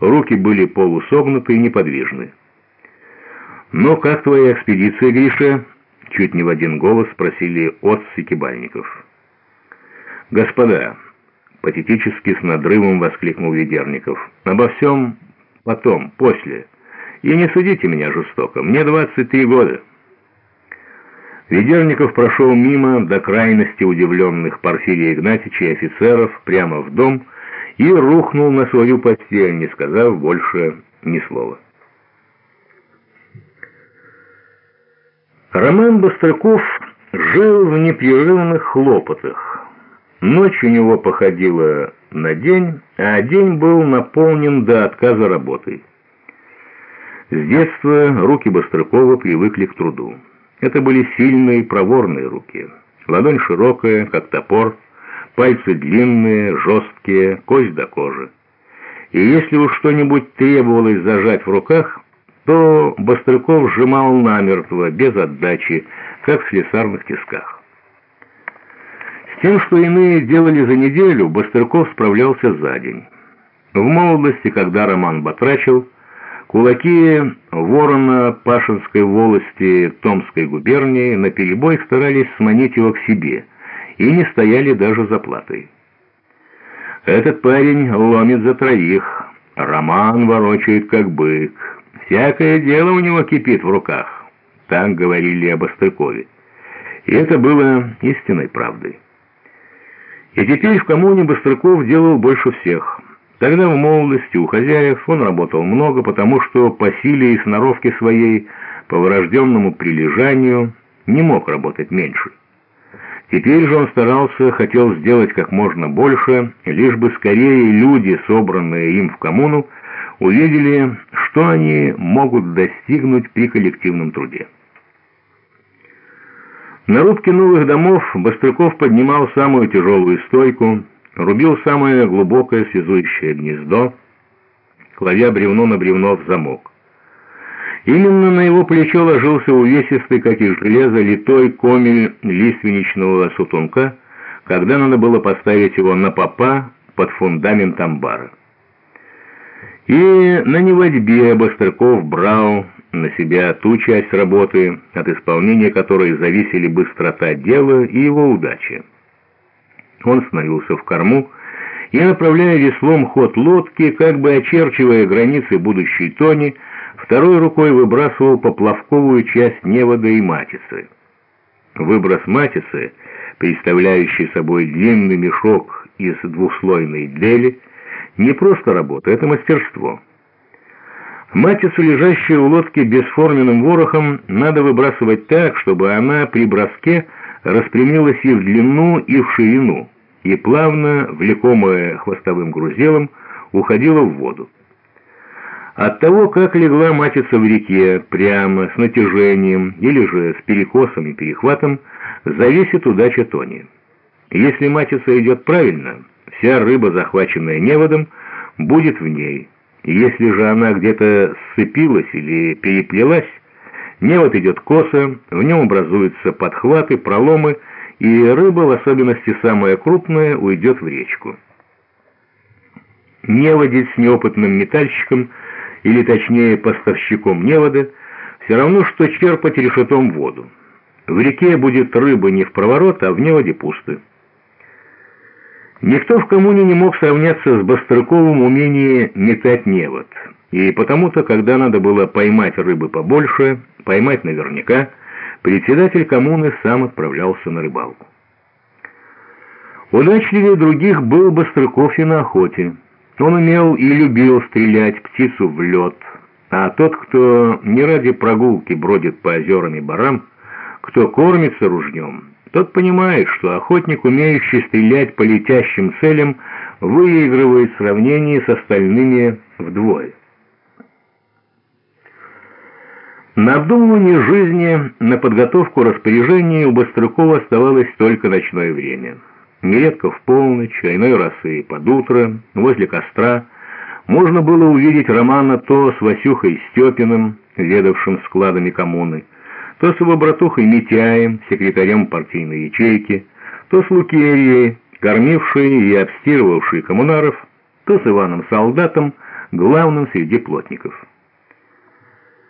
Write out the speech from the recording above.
руки были полусогнуты и неподвижны. «Ну, как твоя экспедиция, Гриша?» — чуть не в один голос спросили отцы кибальников. «Господа!» — патетически с надрывом воскликнул Ведерников. «Обо всем потом, после. И не судите меня жестоко. Мне 23 года». Ведерников прошел мимо до крайности удивленных Порфирия Игнатьича и офицеров прямо в дом и рухнул на свою постель, не сказав больше ни слова. Роман Быстрыков жил в непрерывных хлопотах. Ночь у него походила на день, а день был наполнен до отказа работой. С детства руки Быстрыкова привыкли к труду. Это были сильные проворные руки. Ладонь широкая, как топор, пальцы длинные, жесткие, кость до кожи. И если уж что-нибудь требовалось зажать в руках, то Бострыков сжимал намертво, без отдачи, как в слесарных тисках. С тем, что иные делали за неделю, Бострыков справлялся за день. В молодости, когда Роман батрачил, кулаки ворона Пашинской волости Томской губернии наперебой старались сманить его к себе и не стояли даже за платой. Этот парень ломит за троих, Роман ворочает как бык, Всякое дело у него кипит в руках. Так говорили об Острыкове. И это было истинной правдой. И теперь в коммуне Быстрыков делал больше всех. Тогда в молодости у хозяев он работал много, потому что по силе и сноровке своей, по врожденному прилежанию, не мог работать меньше. Теперь же он старался, хотел сделать как можно больше, лишь бы скорее люди, собранные им в коммуну, увидели, что они могут достигнуть при коллективном труде. На рубке новых домов Бострыков поднимал самую тяжелую стойку, рубил самое глубокое связующее гнездо, кладя бревно на бревно в замок. Именно на его плечо ложился увесистый, как из железа, литой комель лиственничного сутунка, когда надо было поставить его на попа под фундамент амбара. И на неводьбе Бострыков брал на себя ту часть работы, от исполнения которой зависели быстрота дела и его удача. Он становился в корму и, направляя веслом ход лодки, как бы очерчивая границы будущей тони, второй рукой выбрасывал поплавковую часть невода и матицы. Выброс матицы, представляющий собой длинный мешок из двухслойной длели, не просто работа, это мастерство. Матицу, лежащую в лодке бесформенным ворохом, надо выбрасывать так, чтобы она при броске распрямилась и в длину, и в ширину, и плавно, влекомая хвостовым грузелом, уходила в воду. От того, как легла матица в реке, прямо, с натяжением, или же с перекосом и перехватом, зависит удача тони. Если матица идет правильно, Вся рыба, захваченная неводом, будет в ней. Если же она где-то сцепилась или переплелась, невод идет косо, в нем образуются подхваты, проломы, и рыба, в особенности самая крупная, уйдет в речку. Неводить с неопытным метальщиком, или точнее поставщиком невода, все равно, что черпать решетом воду. В реке будет рыба не в проворот, а в неводе пусто. Никто в коммуне не мог сравняться с Бострыковым умением метать невод. И потому-то, когда надо было поймать рыбы побольше, поймать наверняка, председатель коммуны сам отправлялся на рыбалку. Удачливее других был Бострыков и на охоте. Он умел и любил стрелять птицу в лед, а тот, кто не ради прогулки бродит по озерам и барам, кто кормится ружьем, тот понимает, что охотник, умеющий стрелять по летящим целям, выигрывает сравнение с остальными вдвое. На обдумывание жизни, на подготовку распоряжений у Бострыкова оставалось только ночное время. Нередко в полночь, а иной раз и под утро, возле костра, можно было увидеть Романа то с Васюхой Степиным, ведавшим складами коммуны, то с его братухой Митяем, секретарем партийной ячейки, то с Лукерией, кормившей и обстирывавшей коммунаров, то с Иваном Солдатом, главным среди плотников.